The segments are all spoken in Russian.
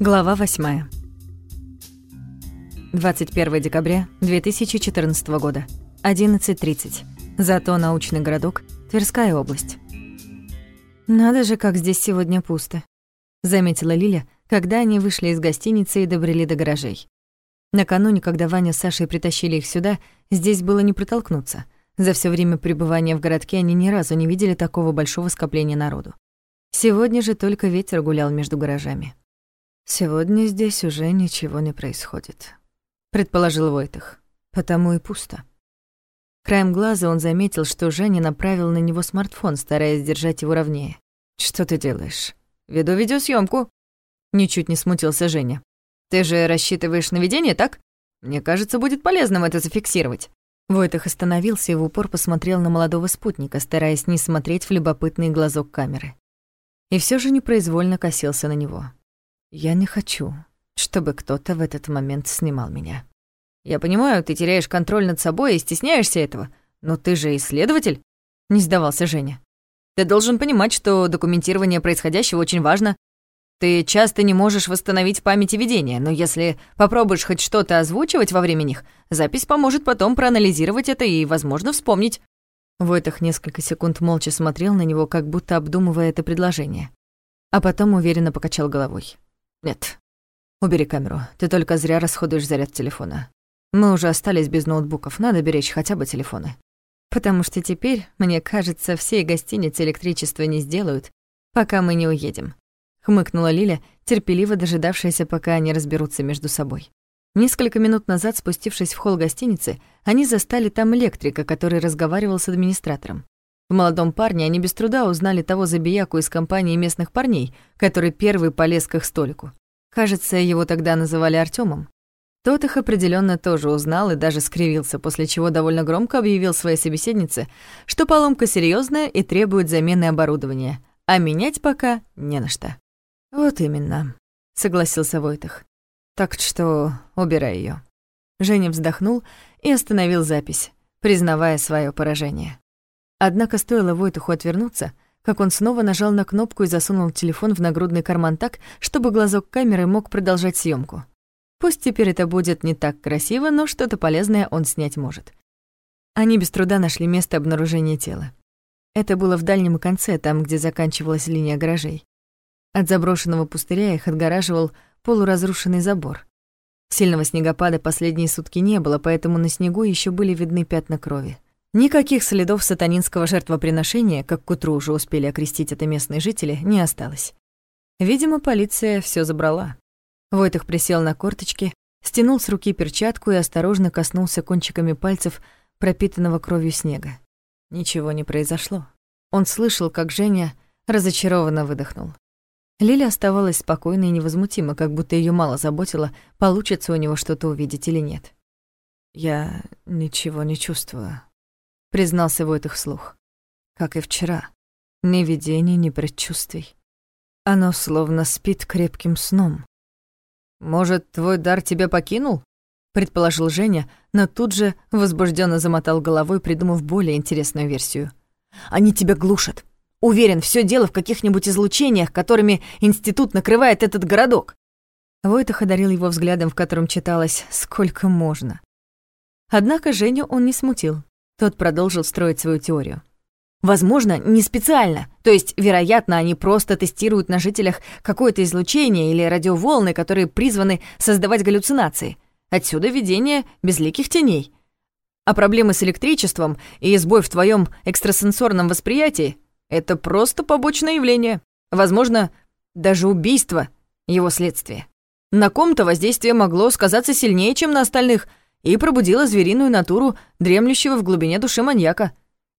Глава 8. 21 декабря 2014 года. 11.30. Зато научный городок, Тверская область. «Надо же, как здесь сегодня пусто», — заметила Лиля, когда они вышли из гостиницы и добрели до гаражей. Накануне, когда Ваня с Сашей притащили их сюда, здесь было не протолкнуться. За все время пребывания в городке они ни разу не видели такого большого скопления народу. Сегодня же только ветер гулял между гаражами. «Сегодня здесь уже ничего не происходит», — предположил Войтых. «Потому и пусто». Краем глаза он заметил, что Женя направил на него смартфон, стараясь держать его ровнее. «Что ты делаешь?» «Веду видеосъемку. Ничуть не смутился Женя. «Ты же рассчитываешь на видение, так? Мне кажется, будет полезным это зафиксировать». Войтых остановился и в упор посмотрел на молодого спутника, стараясь не смотреть в любопытный глазок камеры. И все же непроизвольно косился на него. Я не хочу, чтобы кто-то в этот момент снимал меня. Я понимаю, ты теряешь контроль над собой и стесняешься этого, но ты же исследователь, не сдавался Женя. Ты должен понимать, что документирование происходящего очень важно. Ты часто не можешь восстановить в памяти видения, но если попробуешь хоть что-то озвучивать во время них, запись поможет потом проанализировать это и, возможно, вспомнить. Войтах несколько секунд молча смотрел на него, как будто обдумывая это предложение. А потом уверенно покачал головой. «Нет. Убери камеру. Ты только зря расходуешь заряд телефона. Мы уже остались без ноутбуков, надо беречь хотя бы телефоны. Потому что теперь, мне кажется, все гостиницы электричество не сделают, пока мы не уедем», — хмыкнула Лиля, терпеливо дожидавшаяся, пока они разберутся между собой. Несколько минут назад, спустившись в холл гостиницы, они застали там электрика, который разговаривал с администратором. В молодом парне они без труда узнали того забияку из компании местных парней, который первый полез к их столику. Кажется, его тогда называли Артёмом. Тот их определённо тоже узнал и даже скривился, после чего довольно громко объявил своей собеседнице, что поломка серьёзная и требует замены оборудования, а менять пока не на что. «Вот именно», — согласился Войтых. «Так что убирай её». Женя вздохнул и остановил запись, признавая своё поражение. Однако стоило Войтуху отвернуться, как он снова нажал на кнопку и засунул телефон в нагрудный карман так, чтобы глазок камеры мог продолжать съемку. Пусть теперь это будет не так красиво, но что-то полезное он снять может. Они без труда нашли место обнаружения тела. Это было в дальнем конце, там, где заканчивалась линия гаражей. От заброшенного пустыря их отгораживал полуразрушенный забор. Сильного снегопада последние сутки не было, поэтому на снегу еще были видны пятна крови. Никаких следов сатанинского жертвоприношения, как к утру уже успели окрестить это местные жители, не осталось. Видимо, полиция все забрала. Войтых присел на корточки, стянул с руки перчатку и осторожно коснулся кончиками пальцев пропитанного кровью снега. Ничего не произошло. Он слышал, как Женя разочарованно выдохнул. Лиля оставалась спокойной и невозмутима, как будто ее мало заботило, получится у него что-то увидеть или нет. «Я ничего не чувствую», признался Войтых вслух. Как и вчера. Ни видений, ни предчувствий. Оно словно спит крепким сном. «Может, твой дар тебя покинул?» предположил Женя, но тут же возбужденно замотал головой, придумав более интересную версию. «Они тебя глушат. Уверен, все дело в каких-нибудь излучениях, которыми институт накрывает этот городок». Войтах одарил его взглядом, в котором читалось «сколько можно». Однако Женю он не смутил. Тот продолжил строить свою теорию. Возможно, не специально. То есть, вероятно, они просто тестируют на жителях какое-то излучение или радиоволны, которые призваны создавать галлюцинации. Отсюда видение безликих теней. А проблемы с электричеством и сбой в твоем экстрасенсорном восприятии — это просто побочное явление. Возможно, даже убийство — его следствие. На ком-то воздействие могло сказаться сильнее, чем на остальных — и пробудила звериную натуру дремлющего в глубине души маньяка.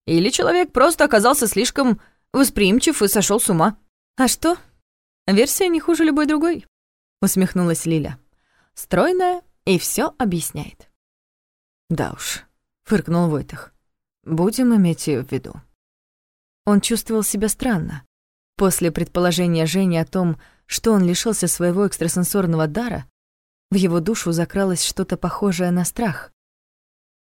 Или человек просто оказался слишком восприимчив и сошел с ума. А что? Версия не хуже любой другой, усмехнулась Лиля. Стройная и все объясняет. Да уж, фыркнул Войтах. Будем иметь ее в виду. Он чувствовал себя странно. После предположения Жени о том, что он лишился своего экстрасенсорного дара, в его душу закралось что-то похожее на страх.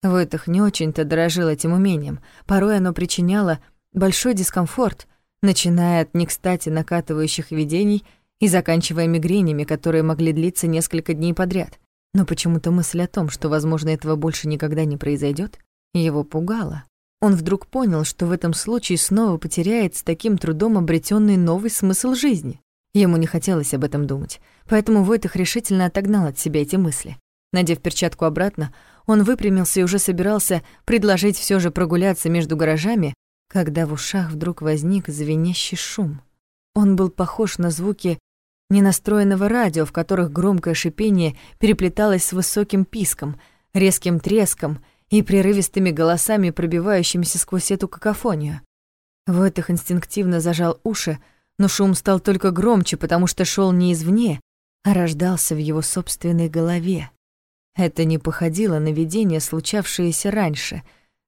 Войтах не очень-то дорожил этим умением. Порой оно причиняло большой дискомфорт, начиная от не кстати накатывающих видений и заканчивая мигренями, которые могли длиться несколько дней подряд. Но почему-то мысль о том, что, возможно, этого больше никогда не произойдет, его пугала. Он вдруг понял, что в этом случае снова потеряет с таким трудом обретенный новый смысл жизни. Ему не хотелось об этом думать, поэтому Войтах решительно отогнал от себя эти мысли. Надев перчатку обратно, он выпрямился и уже собирался предложить все же прогуляться между гаражами, когда в ушах вдруг возник звенящий шум. Он был похож на звуки ненастроенного радио, в которых громкое шипение переплеталось с высоким писком, резким треском и прерывистыми голосами, пробивающимися сквозь эту какофонию. Войтах инстинктивно зажал уши, но шум стал только громче, потому что шел не извне, а рождался в его собственной голове. Это не походило на видение, случавшееся раньше,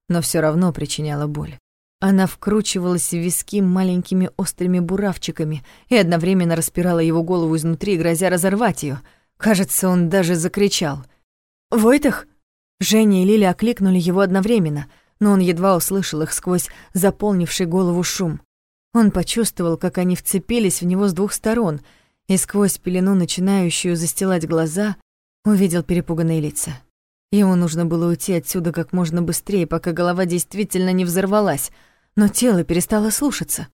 но все равно причиняло боль. Она вкручивалась в виски маленькими острыми буравчиками и одновременно распирала его голову изнутри, грозя разорвать ее. Кажется, он даже закричал. «Войтах!» Женя и Лиля окликнули его одновременно, но он едва услышал их сквозь заполнивший голову шум. Он почувствовал, как они вцепились в него с двух сторон, и сквозь пелену, начинающую застилать глаза, увидел перепуганные лица. Ему нужно было уйти отсюда как можно быстрее, пока голова действительно не взорвалась, но тело перестало слушаться.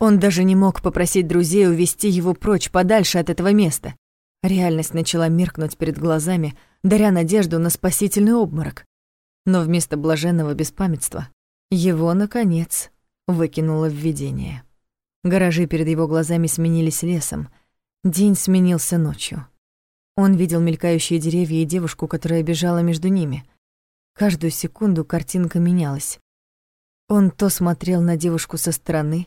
Он даже не мог попросить друзей увести его прочь подальше от этого места. Реальность начала меркнуть перед глазами, даря надежду на спасительный обморок. Но вместо блаженного беспамятства его, наконец, выкинуло в видение. Гаражи перед его глазами сменились лесом. День сменился ночью. Он видел мелькающие деревья и девушку, которая бежала между ними. Каждую секунду картинка менялась. Он то смотрел на девушку со стороны,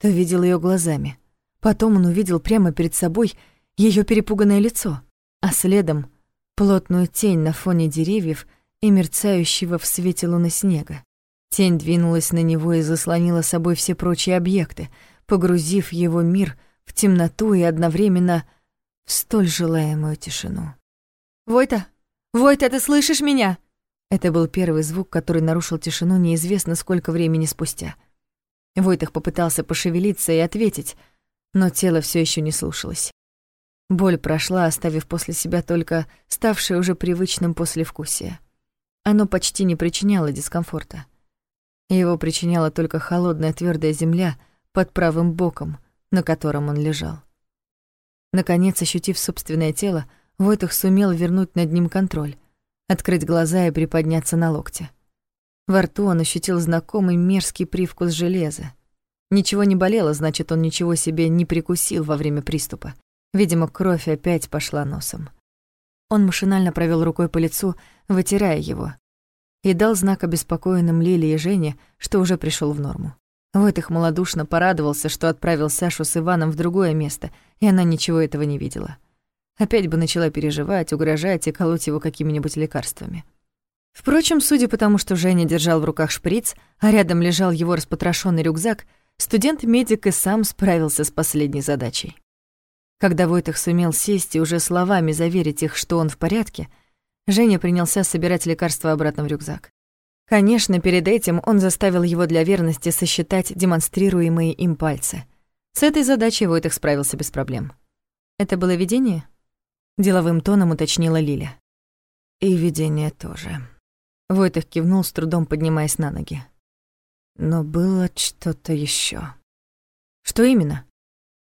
то видел ее глазами. Потом он увидел прямо перед собой ее перепуганное лицо, а следом — плотную тень на фоне деревьев и мерцающего в свете луны снега. Тень двинулась на него и заслонила собой все прочие объекты, погрузив его мир в темноту и одновременно в столь желаемую тишину. «Войта! Войта, ты слышишь меня?» Это был первый звук, который нарушил тишину неизвестно сколько времени спустя. Войтах попытался пошевелиться и ответить, но тело все еще не слушалось. Боль прошла, оставив после себя только ставшее уже привычным послевкусие. Оно почти не причиняло дискомфорта. Его причиняла только холодная твердая земля под правым боком, на котором он лежал. Наконец, ощутив собственное тело, Войтах сумел вернуть над ним контроль, открыть глаза и приподняться на локте. Во рту он ощутил знакомый мерзкий привкус железа. Ничего не болело, значит, он ничего себе не прикусил во время приступа. Видимо, кровь опять пошла носом. Он машинально провел рукой по лицу, вытирая его, и дал знак обеспокоенным Лиле и Жене, что уже пришел в норму. Войтых малодушно порадовался, что отправил Сашу с Иваном в другое место, и она ничего этого не видела. Опять бы начала переживать, угрожать и колоть его какими-нибудь лекарствами. Впрочем, судя по тому, что Женя держал в руках шприц, а рядом лежал его распотрошенный рюкзак, студент-медик и сам справился с последней задачей. Когда Войтых сумел сесть и уже словами заверить их, что он в порядке, Женя принялся собирать лекарства обратно в рюкзак. Конечно, перед этим он заставил его для верности сосчитать демонстрируемые им пальцы. С этой задачей Войтых справился без проблем. «Это было видение?» — деловым тоном уточнила Лиля. «И видение тоже». Войтых кивнул, с трудом поднимаясь на ноги. Но было что-то еще. «Что именно?»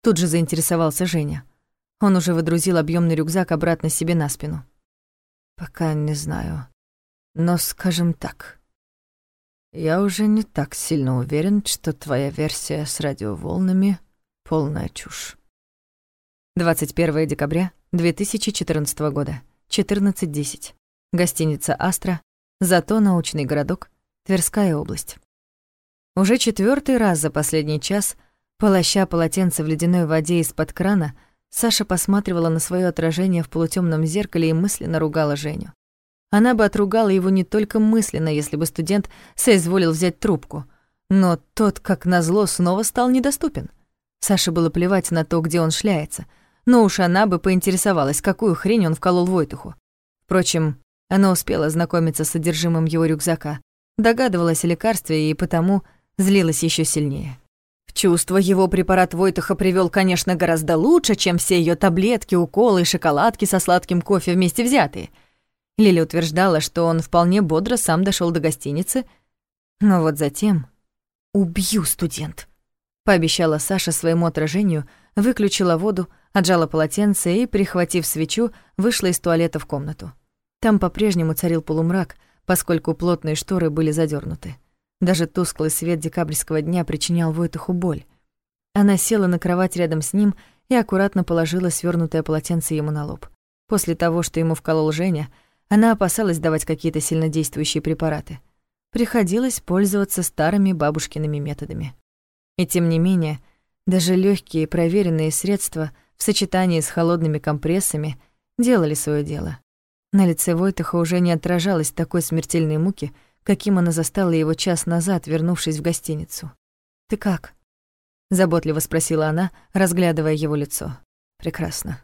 Тут же заинтересовался Женя. Он уже выдрузил объемный рюкзак обратно себе на спину. «Пока не знаю. Но скажем так, я уже не так сильно уверен, что твоя версия с радиоволнами — полная чушь. 21 декабря 2014 года, 14.10. Гостиница «Астра», зато научный городок, Тверская область. Уже четвертый раз за последний час, полоща полотенце в ледяной воде из-под крана, Саша посматривала на свое отражение в полутемном зеркале и мысленно ругала Женю. Она бы отругала его не только мысленно, если бы студент соизволил взять трубку. Но тот, как назло, снова стал недоступен. Саше было плевать на то, где он шляется. Но уж она бы поинтересовалась, какую хрень он вколол Войтуху. Впрочем, она успела знакомиться с содержимым его рюкзака, догадывалась о лекарстве и потому злилась еще сильнее. В чувство его препарат Войтаха привел, конечно, гораздо лучше, чем все ее таблетки, уколы и шоколадки со сладким кофе вместе взятые. Лили утверждала, что он вполне бодро сам дошел до гостиницы, но вот затем... «Убью, студент!» — пообещала Саша своему отражению, выключила воду, отжала полотенце и, прихватив свечу, вышла из туалета в комнату. Там по-прежнему царил полумрак, поскольку плотные шторы были задернуты. Даже тусклый свет декабрьского дня причинял Войтуху боль. Она села на кровать рядом с ним и аккуратно положила свернутое полотенце ему на лоб. После того, что ему вколол Женя, она опасалась давать какие-то сильнодействующие препараты. Приходилось пользоваться старыми бабушкиными методами. И тем не менее, даже легкие проверенные средства в сочетании с холодными компрессами делали свое дело. На лице Войтаха уже не отражалось такой смертельной муки, каким она застала его час назад, вернувшись в гостиницу. «Ты как?» — заботливо спросила она, разглядывая его лицо. «Прекрасно».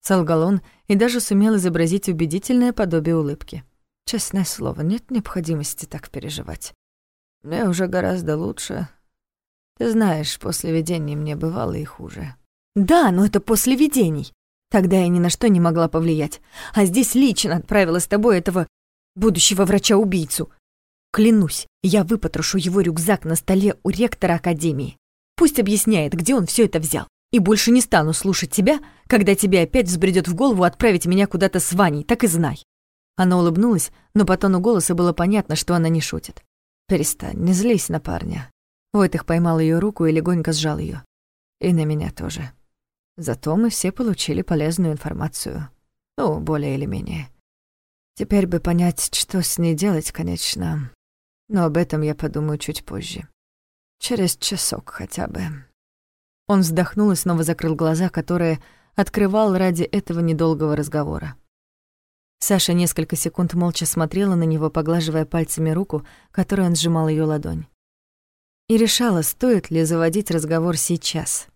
Солгал он и даже сумел изобразить убедительное подобие улыбки. «Честное слово, нет необходимости так переживать. Мне уже гораздо лучше. Ты знаешь, после видений мне бывало и хуже». «Да, но это после видений. Тогда я ни на что не могла повлиять. А здесь лично отправила с тобой этого будущего врача-убийцу. Клянусь, я выпотрошу его рюкзак на столе у ректора академии. Пусть объясняет, где он все это взял. И больше не стану слушать тебя, когда тебе опять взбредет в голову отправить меня куда-то с Ваней, так и знай». Она улыбнулась, но по тону голоса было понятно, что она не шутит. «Перестань, не злись на парня». Войтых поймал ее руку и легонько сжал ее. «И на меня тоже». Зато мы все получили полезную информацию. Ну, более или менее. Теперь бы понять, что с ней делать, конечно. Но об этом я подумаю чуть позже. Через часок хотя бы. Он вздохнул и снова закрыл глаза, которые открывал ради этого недолгого разговора. Саша несколько секунд молча смотрела на него, поглаживая пальцами руку, которой он сжимал ее ладонь. И решала, стоит ли заводить разговор сейчас.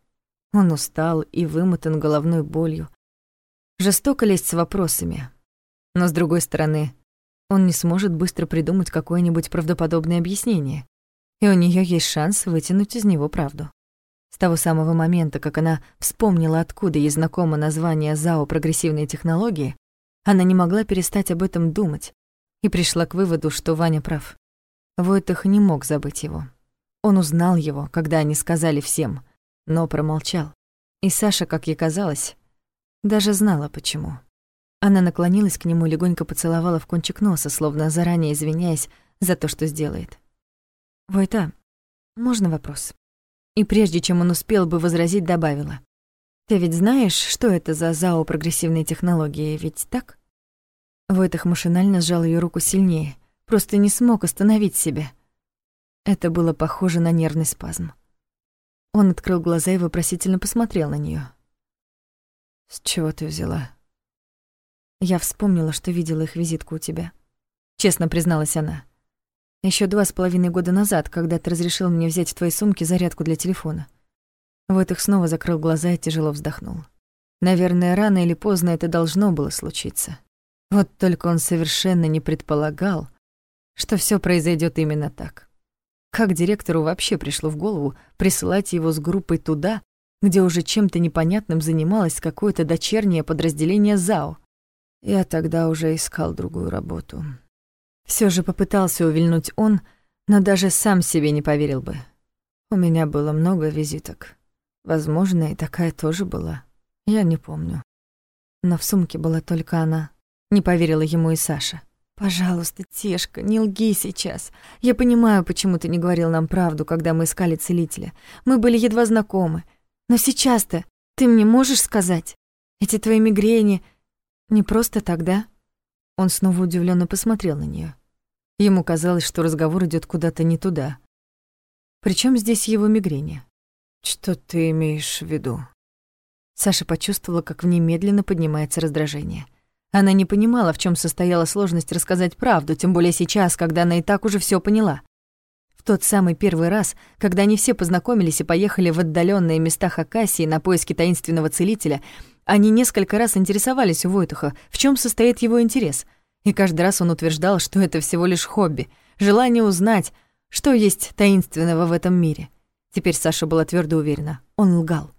Он устал и вымотан головной болью. Жестоко лезть с вопросами. Но, с другой стороны, он не сможет быстро придумать какое-нибудь правдоподобное объяснение, и у нее есть шанс вытянуть из него правду. С того самого момента, как она вспомнила, откуда ей знакомо название ЗАО «Прогрессивные технологии», она не могла перестать об этом думать и пришла к выводу, что Ваня прав. Войтах не мог забыть его. Он узнал его, когда они сказали всем — но промолчал. И Саша, как ей казалось, даже знала, почему. Она наклонилась к нему и легонько поцеловала в кончик носа, словно заранее извиняясь за то, что сделает. «Войта, можно вопрос?» И прежде чем он успел бы возразить, добавила. «Ты ведь знаешь, что это за ЗАО прогрессивные технологии, ведь так?» Войтах машинально сжал ее руку сильнее, просто не смог остановить себя. Это было похоже на нервный спазм. Он открыл глаза и вопросительно посмотрел на нее. «С чего ты взяла?» Я вспомнила, что видела их визитку у тебя. Честно призналась она. Еще два с половиной года назад, когда ты разрешил мне взять в твоей сумке зарядку для телефона. Вот их снова закрыл глаза и тяжело вздохнул. Наверное, рано или поздно это должно было случиться. Вот только он совершенно не предполагал, что все произойдет именно так. Как директору вообще пришло в голову присылать его с группой туда, где уже чем-то непонятным занималось какое-то дочернее подразделение ЗАО? Я тогда уже искал другую работу. Все же попытался увильнуть он, но даже сам себе не поверил бы. У меня было много визиток. Возможно, и такая тоже была. Я не помню. Но в сумке была только она. Не поверила ему и Саша. «Пожалуйста, Тешка, не лги сейчас. Я понимаю, почему ты не говорил нам правду, когда мы искали целителя. Мы были едва знакомы. Но сейчас-то ты мне можешь сказать? Эти твои мигрени не просто тогда?» Он снова удивленно посмотрел на нее. Ему казалось, что разговор идет куда-то не туда. Причем здесь его мигрени? Что ты имеешь в виду? Саша почувствовала, как в ней медленно поднимается раздражение. Она не понимала, в чем состояла сложность рассказать правду, тем более сейчас, когда она и так уже все поняла. В тот самый первый раз, когда они все познакомились и поехали в отдаленные места Хакасии на поиски таинственного целителя, они несколько раз интересовались у Войтуха, в чем состоит его интерес. И каждый раз он утверждал, что это всего лишь хобби, желание узнать, что есть таинственного в этом мире. Теперь Саша была твердо уверена, он лгал.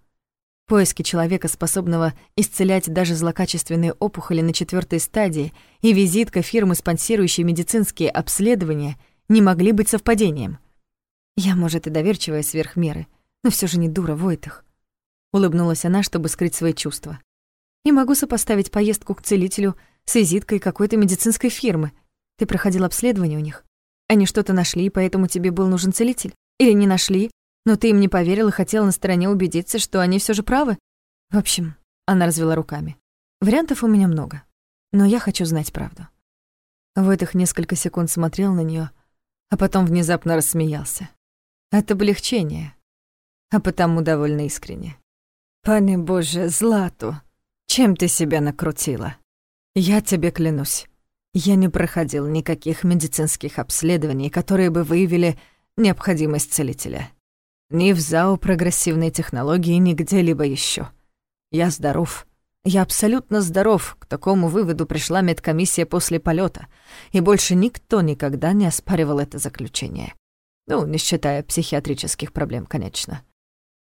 Поиски человека, способного исцелять даже злокачественные опухоли на четвертой стадии, и визитка фирмы, спонсирующей медицинские обследования, не могли быть совпадением. Я, может, и доверчивая сверх меры, но все же не дура, Войтах. Улыбнулась она, чтобы скрыть свои чувства. И могу сопоставить поездку к целителю с визиткой какой-то медицинской фирмы. Ты проходил обследование у них? Они что-то нашли, поэтому тебе был нужен целитель? Или не нашли, но ты им не поверил и хотел на стороне убедиться, что они все же правы? В общем, она развела руками. Вариантов у меня много, но я хочу знать правду. Войтых несколько секунд смотрел на нее, а потом внезапно рассмеялся. От облегчения, а потому довольно искренне. «Пане Боже, Злату, чем ты себя накрутила? Я тебе клянусь, я не проходил никаких медицинских обследований, которые бы выявили необходимость целителя. Ни в ЗАО прогрессивной технологии, ни где-либо еще. Я здоров. Я абсолютно здоров. К такому выводу пришла медкомиссия после полета, и больше никто никогда не оспаривал это заключение. Ну, не считая психиатрических проблем, конечно.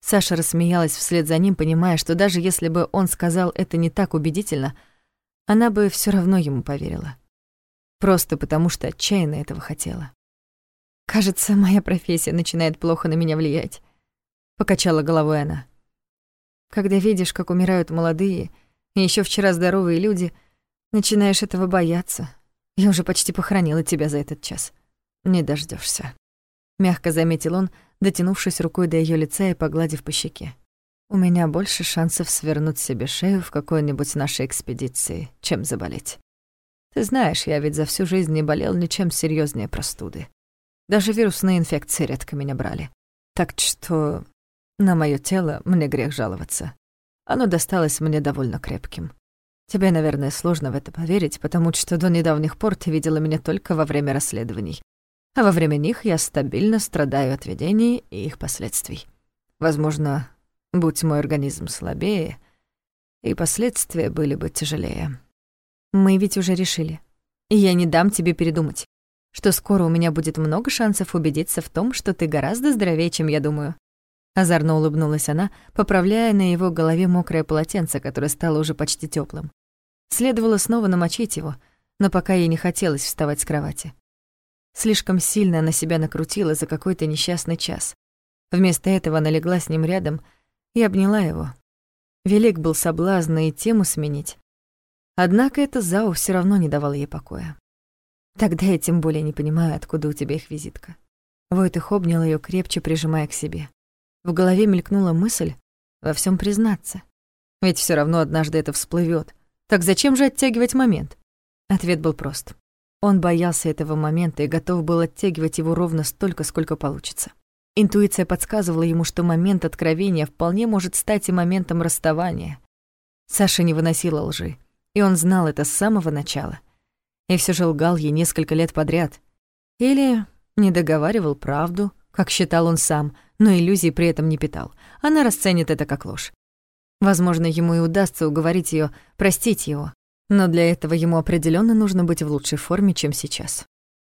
Саша рассмеялась вслед за ним, понимая, что даже если бы он сказал это не так убедительно, она бы все равно ему поверила. Просто потому, что отчаянно этого хотела. Кажется, моя профессия начинает плохо на меня влиять. Покачала головой она. Когда видишь, как умирают молодые и еще вчера здоровые люди, начинаешь этого бояться. Я уже почти похоронила тебя за этот час. Не дождешься. Мягко заметил он, дотянувшись рукой до ее лица и погладив по щеке. У меня больше шансов свернуть себе шею в какой-нибудь нашей экспедиции, чем заболеть. Ты знаешь, я ведь за всю жизнь не болел ничем серьезнее простуды. Даже вирусные инфекции редко меня брали. Так что на моё тело мне грех жаловаться. Оно досталось мне довольно крепким. Тебе, наверное, сложно в это поверить, потому что до недавних пор ты видела меня только во время расследований. А во время них я стабильно страдаю от видений и их последствий. Возможно, будь мой организм слабее, и последствия были бы тяжелее. Мы ведь уже решили. И я не дам тебе передумать что скоро у меня будет много шансов убедиться в том, что ты гораздо здоровее, чем я думаю». Озорно улыбнулась она, поправляя на его голове мокрое полотенце, которое стало уже почти теплым. Следовало снова намочить его, но пока ей не хотелось вставать с кровати. Слишком сильно она себя накрутила за какой-то несчастный час. Вместо этого она легла с ним рядом и обняла его. Велик был соблазн и тему сменить. Однако это Зао все равно не давало ей покоя. Тогда я тем более не понимаю, откуда у тебя их визитка. Войтых обнял ее крепче, прижимая к себе. В голове мелькнула мысль во всем признаться. Ведь все равно однажды это всплывет. Так зачем же оттягивать момент? Ответ был прост. Он боялся этого момента и готов был оттягивать его ровно столько, сколько получится. Интуиция подсказывала ему, что момент откровения вполне может стать и моментом расставания. Саша не выносила лжи, и он знал это с самого начала и все же лгал ей несколько лет подряд. Или не договаривал правду, как считал он сам, но иллюзий при этом не питал. Она расценит это как ложь. Возможно, ему и удастся уговорить ее простить его, но для этого ему определенно нужно быть в лучшей форме, чем сейчас.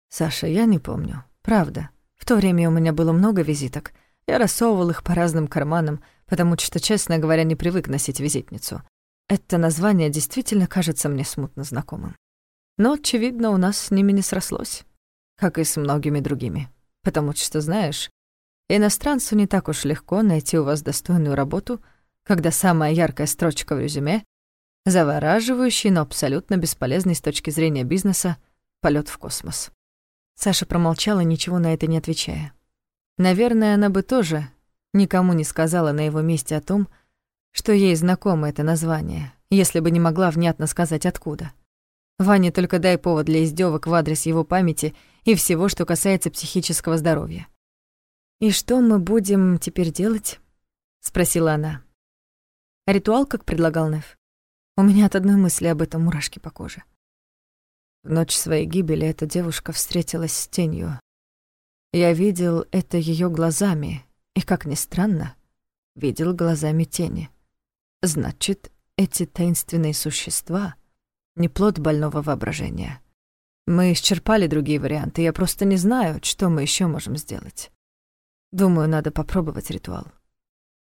«Саша, я не помню. Правда. В то время у меня было много визиток. Я рассовывал их по разным карманам, потому что, честно говоря, не привык носить визитницу. Это название действительно кажется мне смутно знакомым. Но, очевидно, у нас с ними не срослось, как и с многими другими. Потому что, знаешь, иностранцу не так уж легко найти у вас достойную работу, когда самая яркая строчка в резюме — завораживающий, но абсолютно бесполезный с точки зрения бизнеса полет в космос. Саша промолчала, ничего на это не отвечая. Наверное, она бы тоже никому не сказала на его месте о том, что ей знакомо это название, если бы не могла внятно сказать откуда — Ване только дай повод для издевок в адрес его памяти и всего, что касается психического здоровья. «И что мы будем теперь делать?» — спросила она. «Ритуал, как предлагал Нев? У меня от одной мысли об этом мурашки по коже». В ночь своей гибели эта девушка встретилась с тенью. Я видел это ее глазами, и, как ни странно, видел глазами тени. Значит, эти таинственные существа — не плод больного воображения. Мы исчерпали другие варианты, я просто не знаю, что мы еще можем сделать. Думаю, надо попробовать ритуал.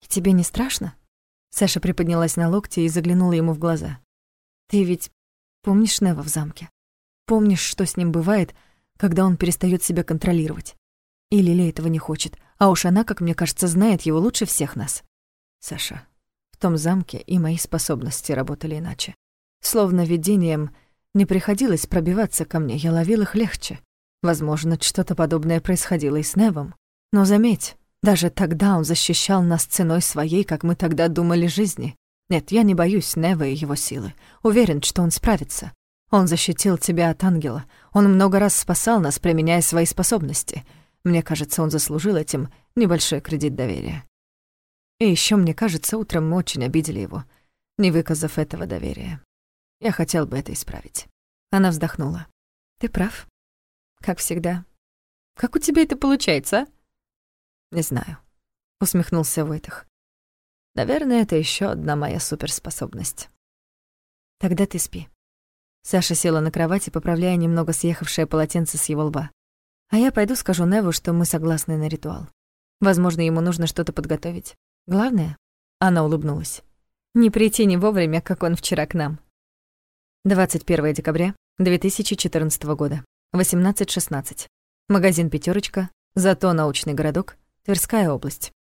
И тебе не страшно? Саша приподнялась на локте и заглянула ему в глаза. Ты ведь помнишь Нева в замке? Помнишь, что с ним бывает, когда он перестает себя контролировать? И Лиля этого не хочет, а уж она, как мне кажется, знает его лучше всех нас. Саша, в том замке и мои способности работали иначе. Словно видением не приходилось пробиваться ко мне, я ловил их легче. Возможно, что-то подобное происходило и с Невом. Но заметь, даже тогда он защищал нас ценой своей, как мы тогда думали, жизни. Нет, я не боюсь Нева и его силы. Уверен, что он справится. Он защитил тебя от ангела. Он много раз спасал нас, применяя свои способности. Мне кажется, он заслужил этим небольшой кредит доверия. И еще мне кажется, утром мы очень обидели его, не выказав этого доверия. Я хотел бы это исправить. Она вздохнула. Ты прав. Как всегда. Как у тебя это получается, а? Не знаю. Усмехнулся Войтах. Наверное, это еще одна моя суперспособность. Тогда ты спи. Саша села на кровати, поправляя немного съехавшее полотенце с его лба. А я пойду скажу Неву, что мы согласны на ритуал. Возможно, ему нужно что-то подготовить. Главное, она улыбнулась. Не прийти не вовремя, как он вчера к нам. 21 декабря 2014 года, 18.16. Магазин «Пятерочка», зато научный городок, Тверская область.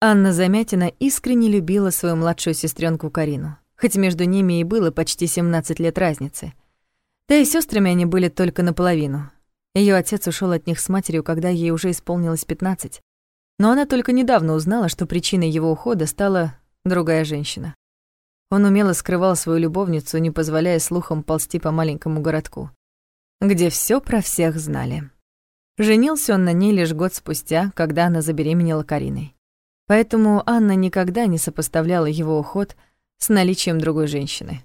Анна Замятина искренне любила свою младшую сестренку Карину хоть между ними и было почти 17 лет разницы. Да и сестрами они были только наполовину. Ее отец ушел от них с матерью, когда ей уже исполнилось 15. Но она только недавно узнала, что причиной его ухода стала другая женщина. Он умело скрывал свою любовницу, не позволяя слухам ползти по маленькому городку, где все про всех знали. Женился он на ней лишь год спустя, когда она забеременела Кариной. Поэтому Анна никогда не сопоставляла его уход с наличием другой женщины.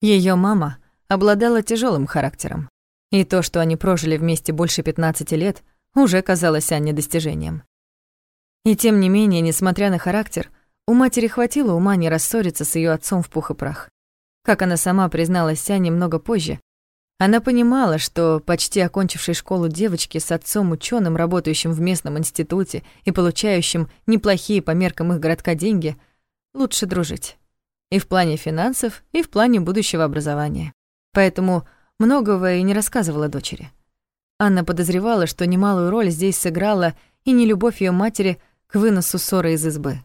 Ее мама обладала тяжелым характером, и то, что они прожили вместе больше 15 лет, уже казалось Анне достижением. И тем не менее, несмотря на характер, у матери хватило ума не рассориться с ее отцом в пух и прах. Как она сама призналась Ане много позже, она понимала, что почти окончившей школу девочки с отцом ученым, работающим в местном институте и получающим неплохие по меркам их городка деньги, лучше дружить. И в плане финансов, и в плане будущего образования. Поэтому многого и не рассказывала дочери. Анна подозревала, что немалую роль здесь сыграла и не любовь ее матери к выносу ссоры из избы.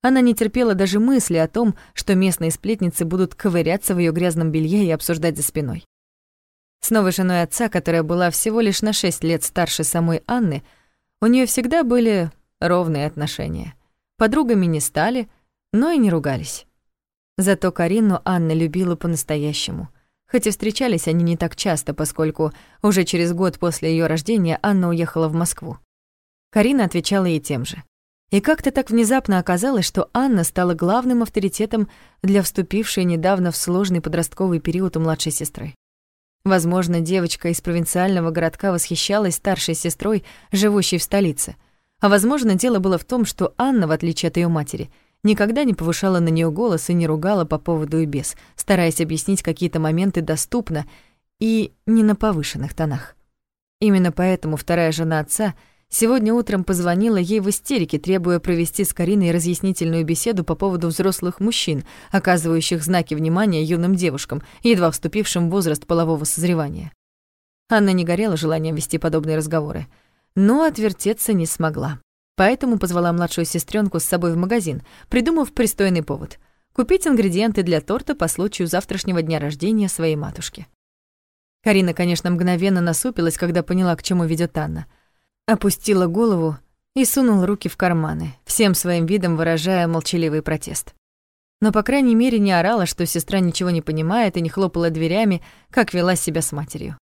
Она не терпела даже мысли о том, что местные сплетницы будут ковыряться в ее грязном белье и обсуждать за спиной. С новой женой отца, которая была всего лишь на шесть лет старше самой Анны, у нее всегда были ровные отношения. Подругами не стали, но и не ругались. Зато Карину Анна любила по-настоящему. Хоть и встречались они не так часто, поскольку уже через год после ее рождения Анна уехала в Москву. Карина отвечала ей тем же. И как-то так внезапно оказалось, что Анна стала главным авторитетом для вступившей недавно в сложный подростковый период у младшей сестры. Возможно, девочка из провинциального городка восхищалась старшей сестрой, живущей в столице. А возможно, дело было в том, что Анна, в отличие от ее матери, — никогда не повышала на нее голос и не ругала по поводу и без, стараясь объяснить какие-то моменты доступно и не на повышенных тонах. Именно поэтому вторая жена отца сегодня утром позвонила ей в истерике, требуя провести с Кариной разъяснительную беседу по поводу взрослых мужчин, оказывающих знаки внимания юным девушкам, едва вступившим в возраст полового созревания. Анна не горела желанием вести подобные разговоры, но отвертеться не смогла. Поэтому позвала младшую сестренку с собой в магазин, придумав пристойный повод — купить ингредиенты для торта по случаю завтрашнего дня рождения своей матушки. Карина, конечно, мгновенно насупилась, когда поняла, к чему ведет Анна. Опустила голову и сунула руки в карманы, всем своим видом выражая молчаливый протест. Но, по крайней мере, не орала, что сестра ничего не понимает и не хлопала дверями, как вела себя с матерью.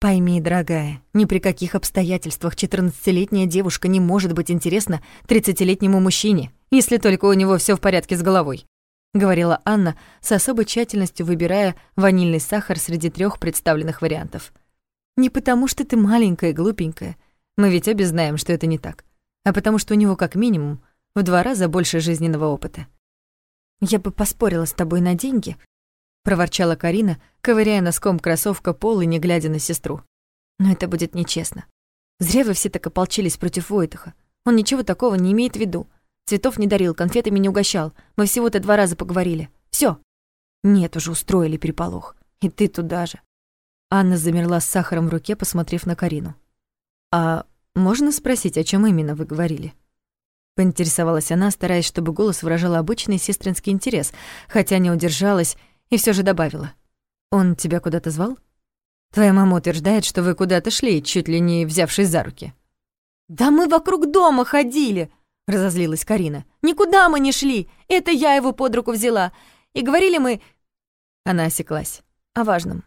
Пойми, дорогая, ни при каких обстоятельствах 14-летняя девушка не может быть интересна 30-летнему мужчине, если только у него все в порядке с головой, говорила Анна с особой тщательностью выбирая ванильный сахар среди трех представленных вариантов. Не потому что ты маленькая и глупенькая, мы ведь обе знаем, что это не так, а потому что у него как минимум в два раза больше жизненного опыта. Я бы поспорила с тобой на деньги, проворчала Карина, ковыряя носком кроссовка пол и не глядя на сестру. Но это будет нечестно. Зря вы все так ополчились против Войтаха. Он ничего такого не имеет в виду. Цветов не дарил, конфетами не угощал. Мы всего-то два раза поговорили. Все. Нет, уже устроили переполох. И ты туда же. Анна замерла с сахаром в руке, посмотрев на Карину. «А можно спросить, о чем именно вы говорили?» Поинтересовалась она, стараясь, чтобы голос выражал обычный сестринский интерес, хотя не удержалась и все же добавила. «Он тебя куда-то звал?» «Твоя мама утверждает, что вы куда-то шли, чуть ли не взявшись за руки». «Да мы вокруг дома ходили!» — разозлилась Карина. «Никуда мы не шли! Это я его под руку взяла. И говорили мы...» Она осеклась. «О важном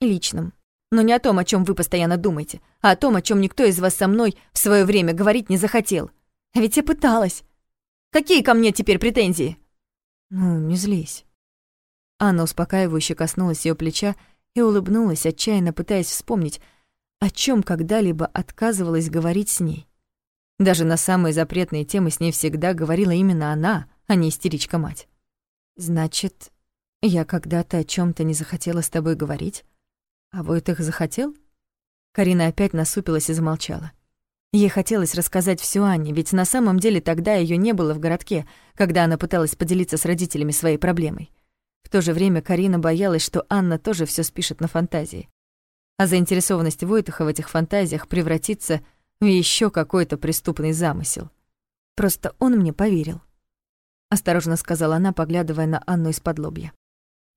и личном. Но не о том, о чем вы постоянно думаете, а о том, о чем никто из вас со мной в свое время говорить не захотел. А ведь я пыталась. Какие ко мне теперь претензии?» «Ну, не злись». Анна успокаивающе коснулась ее плеча и улыбнулась, отчаянно пытаясь вспомнить, о чем когда-либо отказывалась говорить с ней. Даже на самые запретные темы с ней всегда говорила именно она, а не истеричка-мать. «Значит, я когда-то о чем то не захотела с тобой говорить?» А Войтых захотел? Карина опять насупилась и замолчала. Ей хотелось рассказать всё Анне, ведь на самом деле тогда её не было в городке, когда она пыталась поделиться с родителями своей проблемой. В то же время Карина боялась, что Анна тоже всё спишет на фантазии. А заинтересованность Войтыха в этих фантазиях превратится в ещё какой-то преступный замысел. Просто он мне поверил. Осторожно сказала она, поглядывая на Анну из-под лобья.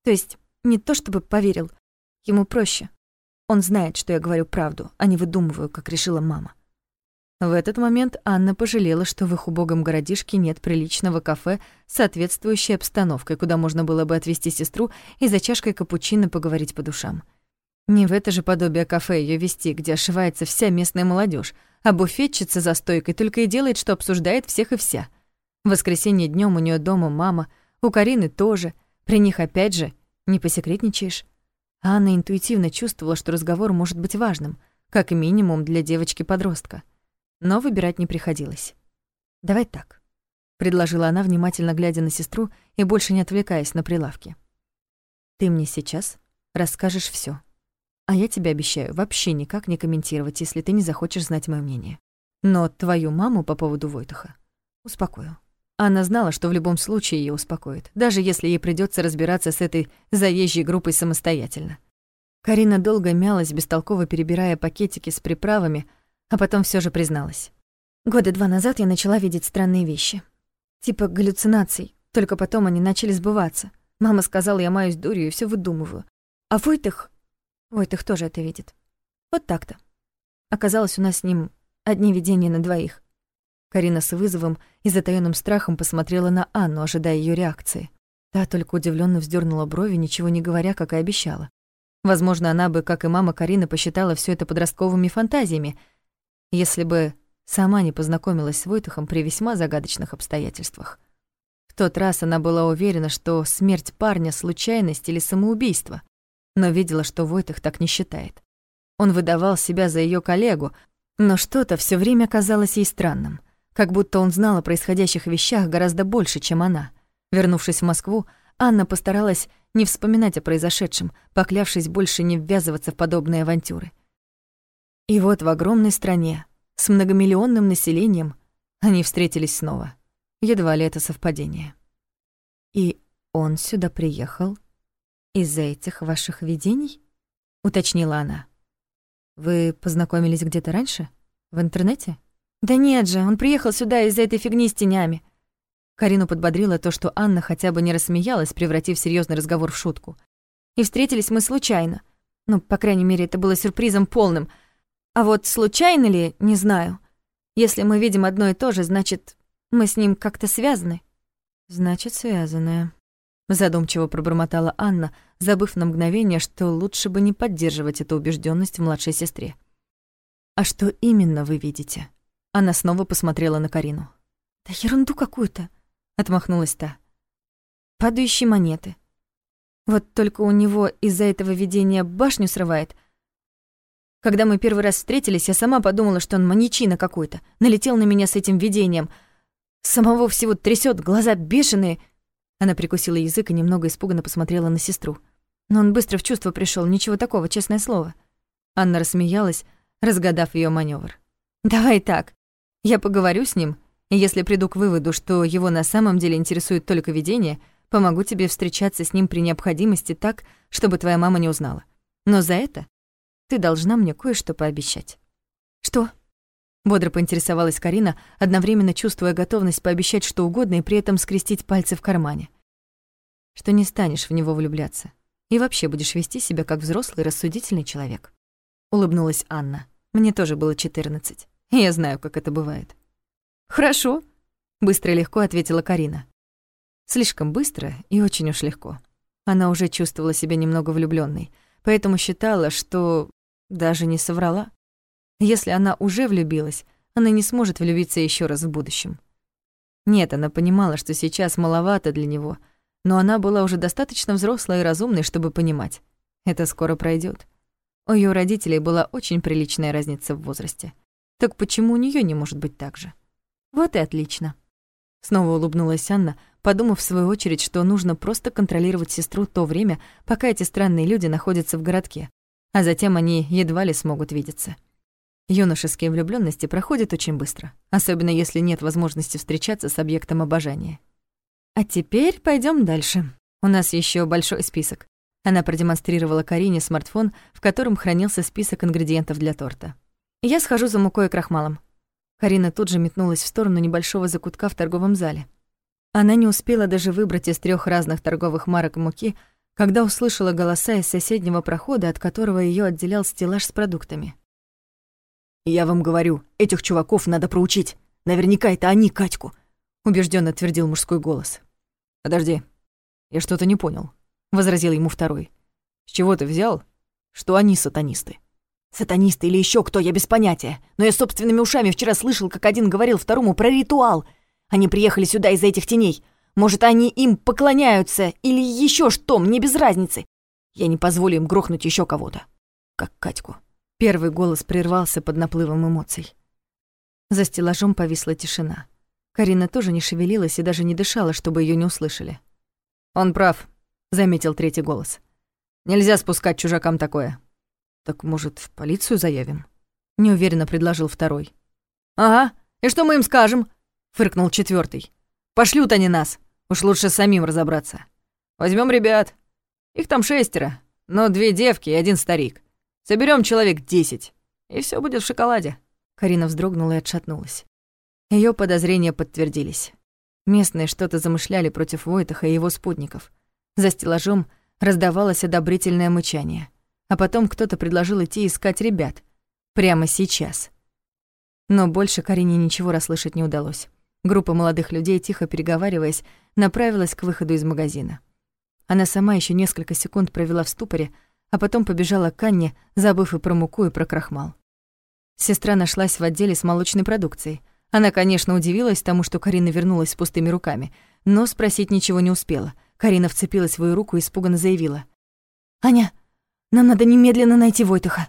То есть не то чтобы поверил, Ему проще. Он знает, что я говорю правду, а не выдумываю, как решила мама. В этот момент Анна пожалела, что в их убогом городишке нет приличного кафе с соответствующей обстановкой, куда можно было бы отвезти сестру и за чашкой капучино поговорить по душам. Не в это же подобие кафе ее вести, где ошивается вся местная молодежь, а буфетчица за стойкой только и делает, что обсуждает всех и вся. В воскресенье днем у нее дома мама, у Карины тоже. При них опять же не посекретничаешь. Анна интуитивно чувствовала, что разговор может быть важным, как минимум для девочки-подростка. Но выбирать не приходилось. «Давай так», — предложила она, внимательно глядя на сестру и больше не отвлекаясь на прилавки. «Ты мне сейчас расскажешь все, А я тебе обещаю вообще никак не комментировать, если ты не захочешь знать моё мнение. Но твою маму по поводу Войтаха успокою. Анна знала, что в любом случае ее успокоит, даже если ей придется разбираться с этой заезжей группой самостоятельно. Карина долго мялась, бестолково перебирая пакетики с приправами, а потом все же призналась. Года два назад я начала видеть странные вещи. Типа галлюцинаций, только потом они начали сбываться. Мама сказала, я маюсь дурью и все выдумываю. А Войтых... Войтых тоже это видит. Вот так-то. Оказалось, у нас с ним одни видения на двоих. Карина с вызовом и затаённым страхом посмотрела на Анну, ожидая её реакции. Та только удивлённо вздёрнула брови, ничего не говоря, как и обещала. Возможно, она бы, как и мама Карины, посчитала всё это подростковыми фантазиями, если бы сама не познакомилась с Войтухом при весьма загадочных обстоятельствах. В тот раз она была уверена, что смерть парня — случайность или самоубийство, но видела, что Войтых так не считает. Он выдавал себя за её коллегу, но что-то всё время казалось ей странным — как будто он знал о происходящих вещах гораздо больше, чем она. Вернувшись в Москву, Анна постаралась не вспоминать о произошедшем, поклявшись больше не ввязываться в подобные авантюры. И вот в огромной стране, с многомиллионным населением, они встретились снова. Едва ли это совпадение. «И он сюда приехал из-за этих ваших видений?» — уточнила она. «Вы познакомились где-то раньше? В интернете?» «Да нет же, он приехал сюда из-за этой фигни с тенями». Карину подбодрила то, что Анна хотя бы не рассмеялась, превратив серьезный разговор в шутку. «И встретились мы случайно. Ну, по крайней мере, это было сюрпризом полным. А вот случайно ли, не знаю. Если мы видим одно и то же, значит, мы с ним как-то связаны». «Значит, связанные», — задумчиво пробормотала Анна, забыв на мгновение, что лучше бы не поддерживать эту убежденность в младшей сестре. «А что именно вы видите?» Она снова посмотрела на Карину. «Да ерунду какую-то», — отмахнулась та. «Падающие монеты. Вот только у него из-за этого видения башню срывает. Когда мы первый раз встретились, я сама подумала, что он маньячина какой-то. Налетел на меня с этим видением. Самого всего трясет, глаза бешеные». Она прикусила язык и немного испуганно посмотрела на сестру. Но он быстро в чувство пришел, ничего такого, честное слово. Анна рассмеялась, разгадав ее маневр. Давай так. Я поговорю с ним, и если приду к выводу, что его на самом деле интересует только видение, помогу тебе встречаться с ним при необходимости так, чтобы твоя мама не узнала. Но за это ты должна мне кое-что пообещать». «Что?» Бодро поинтересовалась Карина, одновременно чувствуя готовность пообещать что угодно и при этом скрестить пальцы в кармане. «Что не станешь в него влюбляться и вообще будешь вести себя как взрослый рассудительный человек». Улыбнулась Анна. «Мне тоже было 14, и я знаю, как это бывает». «Хорошо», — быстро и легко ответила Карина. Слишком быстро и очень уж легко. Она уже чувствовала себя немного влюбленной, поэтому считала, что даже не соврала. Если она уже влюбилась, она не сможет влюбиться еще раз в будущем. Нет, она понимала, что сейчас маловато для него, но она была уже достаточно взрослой и разумной, чтобы понимать. Это скоро пройдет. У ее родителей была очень приличная разница в возрасте. Так почему у нее не может быть так же? Вот и отлично. Снова улыбнулась Анна, подумав в свою очередь, что нужно просто контролировать сестру то время, пока эти странные люди находятся в городке, а затем они едва ли смогут видеться. Юношеские влюблённости проходят очень быстро, особенно если нет возможности встречаться с объектом обожания. А теперь пойдём дальше. У нас ещё большой список. Она продемонстрировала Карине смартфон, в котором хранился список ингредиентов для торта. Я схожу за мукой и крахмалом. Карина тут же метнулась в сторону небольшого закутка в торговом зале. Она не успела даже выбрать из трёх разных торговых марок муки, когда услышала голоса из соседнего прохода, от которого её отделял стеллаж с продуктами. «Я вам говорю, этих чуваков надо проучить. Наверняка это они Катьку», — убежденно твердил мужской голос. «Подожди, я что-то не понял», — возразил ему второй. «С чего ты взял, что они сатанисты?» «Сатанисты или еще кто, я без понятия. Но я собственными ушами вчера слышал, как один говорил второму про ритуал. Они приехали сюда из-за этих теней. Может, они им поклоняются или еще что, мне без разницы. Я не позволю им грохнуть еще кого-то. Как Катьку». Первый голос прервался под наплывом эмоций. За стеллажом повисла тишина. Карина тоже не шевелилась и даже не дышала, чтобы ее не услышали. «Он прав», — заметил третий голос. «Нельзя спускать чужакам такое». «Так, может, в полицию заявим?» — неуверенно предложил второй. «Ага, и что мы им скажем?» — фыркнул четвертый. «Пошлют они нас. Уж лучше самим разобраться. Возьмем ребят. Их там шестеро, но две девки и один старик. Соберем человек десять, и все будет в шоколаде». Карина вздрогнула и отшатнулась. Ее подозрения подтвердились. Местные что-то замышляли против Войтаха и его спутников. За стеллажом раздавалось одобрительное мычание. А потом кто-то предложил идти искать ребят. Прямо сейчас. Но больше Карине ничего расслышать не удалось. Группа молодых людей, тихо переговариваясь, направилась к выходу из магазина. Она сама еще несколько секунд провела в ступоре, а потом побежала к Анне, забыв и про муку, и про крахмал. Сестра нашлась в отделе с молочной продукцией. Она, конечно, удивилась тому, что Карина вернулась с пустыми руками, но спросить ничего не успела. Карина вцепилась в свою руку и испуганно заявила. «Аня, нам надо немедленно найти Войтаха».